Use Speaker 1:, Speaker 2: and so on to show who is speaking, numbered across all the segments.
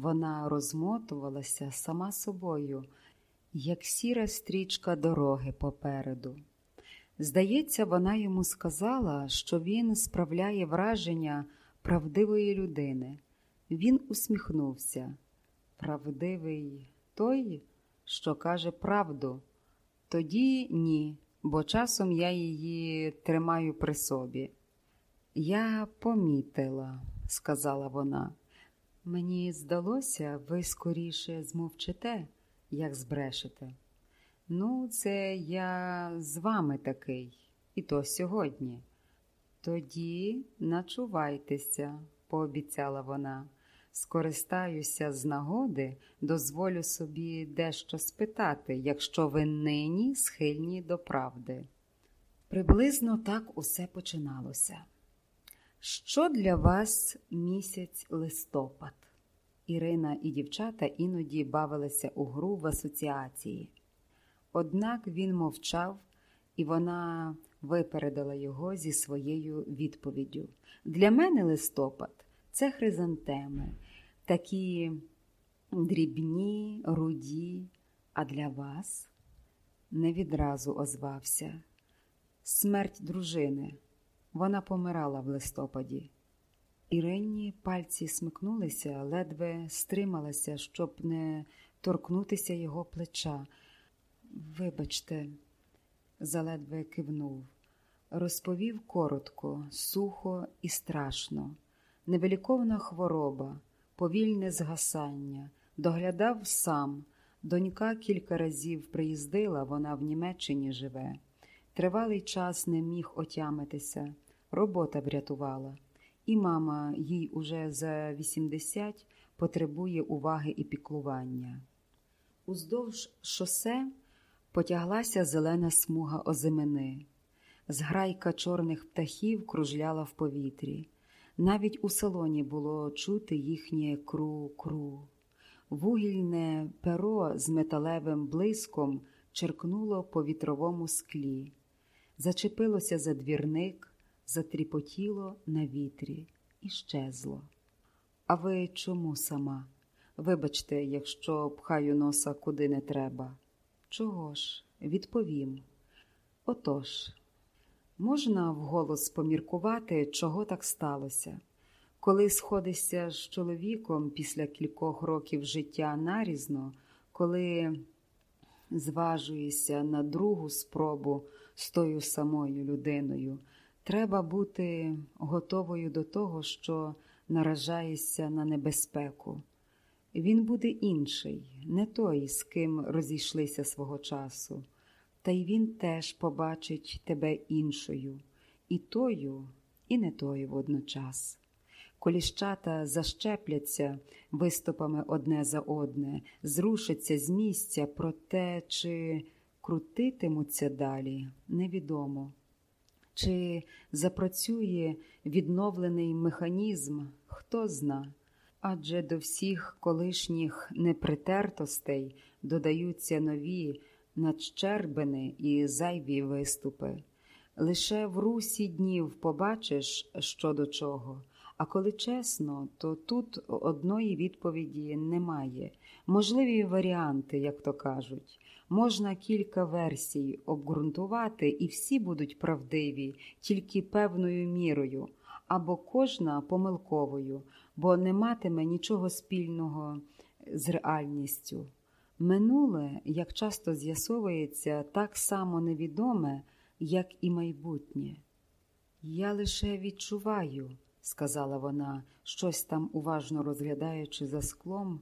Speaker 1: Вона розмотувалася сама собою, як сіра стрічка дороги попереду. Здається, вона йому сказала, що він справляє враження правдивої людини. Він усміхнувся. Правдивий той, що каже правду. Тоді ні, бо часом я її тримаю при собі. Я помітила, сказала вона. Мені здалося, ви скоріше змовчите, як збрешете. Ну, це я з вами такий, і то сьогодні. Тоді начувайтеся, пообіцяла вона. Скористаюся з нагоди, дозволю собі дещо спитати, якщо ви нині схильні до правди. Приблизно так усе починалося. Що для вас місяць листопад? Ірина і дівчата іноді бавилися у гру в асоціації. Однак він мовчав, і вона випередила його зі своєю відповіддю. Для мене листопад це хризантеми, такі дрібні, руді, а для вас не відразу озвався. Смерть дружини. Вона помирала в листопаді. Ірині пальці смикнулися, ледве стрималася, щоб не торкнутися його плеча. Вибачте, заледве кивнув, розповів коротко, сухо і страшно, невеликовна хвороба, повільне згасання, доглядав сам. Донька кілька разів приїздила, вона в Німеччині живе. Тривалий час не міг отямитися, робота врятувала, і мама їй уже за 80 потребує уваги і піклування. Уздовж шосе потяглася зелена смуга озимини, зграйка чорних птахів кружляла в повітрі. Навіть у салоні було чути їхнє кру-кру. Вугільне перо з металевим блиском черкнуло по вітровому склі зачепилося за двірник, затріпотіло на вітрі і щезло. А ви чому сама? Вибачте, якщо пхаю носа куди не треба. Чого ж? Відповім. Отож, можна вголос поміркувати, чого так сталося. Коли сходишся з чоловіком після кількох років життя нарізно, коли зважуєшся на другу спробу з тою самою людиною. Треба бути готовою до того, що наражаєшся на небезпеку. Він буде інший, не той, з ким розійшлися свого часу, та й він теж побачить тебе іншою, і тою, і не тою водночас. Коліщата защепляться виступами одне за одне, зрушаться з місця, проте чи крутитимуться далі, невідомо. Чи запрацює відновлений механізм, хто зна, адже до всіх колишніх непритертостей додаються нові надщербини і зайві виступи. Лише в русі днів побачиш, що до чого. А коли чесно, то тут одної відповіді немає. Можливі варіанти, як то кажуть. Можна кілька версій обґрунтувати, і всі будуть правдиві, тільки певною мірою, або кожна помилковою, бо не матиме нічого спільного з реальністю. Минуле, як часто з'ясовується, так само невідоме, як і майбутнє. Я лише відчуваю, сказала вона, щось там уважно розглядаючи за склом,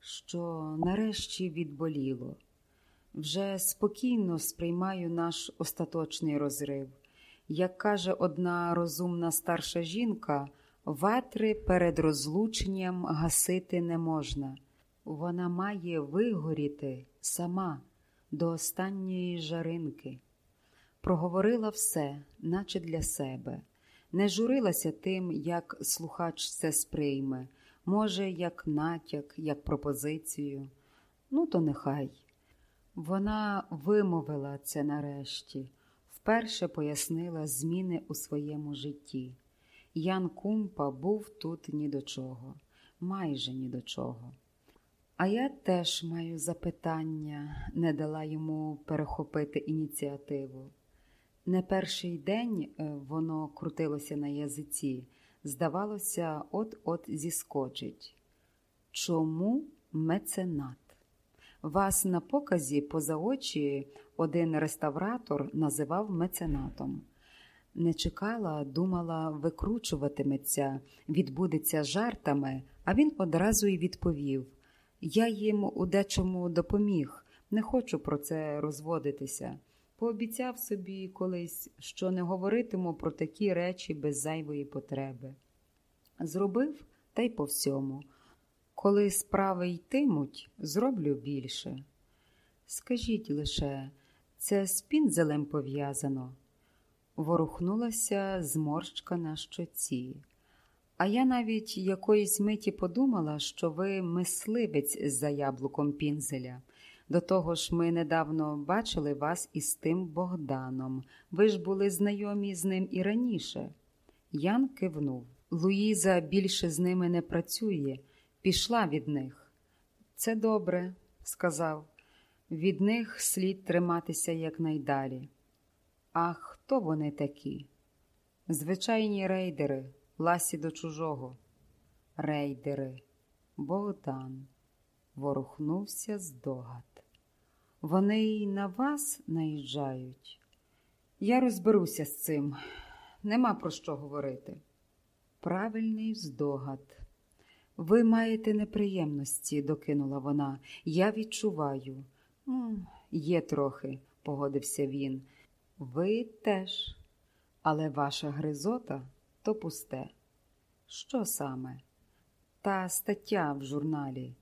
Speaker 1: що нарешті відболіло. Вже спокійно сприймаю наш остаточний розрив. Як каже одна розумна старша жінка, ветри перед розлученням гасити не можна. Вона має вигоріти сама до останньої жаринки. Проговорила все, наче для себе, не журилася тим, як слухач це сприйме, може, як натяк, як пропозицію. Ну, то нехай. Вона вимовила це нарешті, вперше пояснила зміни у своєму житті. Ян Кумпа був тут ні до чого. майже ні до чого. А я теж маю запитання, не дала йому перехопити ініціативу. Не перший день е, воно крутилося на язиці, здавалося, от-от зіскочить. Чому меценат? Вас на показі поза очі один реставратор називав меценатом. Не чекала, думала, викручуватиметься, відбудеться жартами, а він одразу й відповів Я їм у дечому допоміг, не хочу про це розводитися. Пообіцяв собі колись, що не говоритиму про такі речі без зайвої потреби. Зробив та й по всьому. Коли справи йтимуть, зроблю більше. Скажіть лише, це з пінзелем пов'язано? Ворухнулася зморщка на щоці. А я навіть якоїсь миті подумала, що ви мисливець за яблуком пінзеля. До того ж, ми недавно бачили вас із тим Богданом. Ви ж були знайомі з ним і раніше. Ян кивнув. Луїза більше з ними не працює, пішла від них. Це добре, сказав. Від них слід триматися якнайдалі. А хто вони такі? Звичайні рейдери, ласі до чужого. Рейдери, Богдан, ворухнувся здогад. Вони й на вас наїжджають. Я розберуся з цим. Нема про що говорити. Правильний здогад. Ви маєте неприємності, докинула вона. Я відчуваю. «М, Є трохи, погодився він. Ви теж. Але ваша гризота то пусте. Що саме? Та стаття в журналі.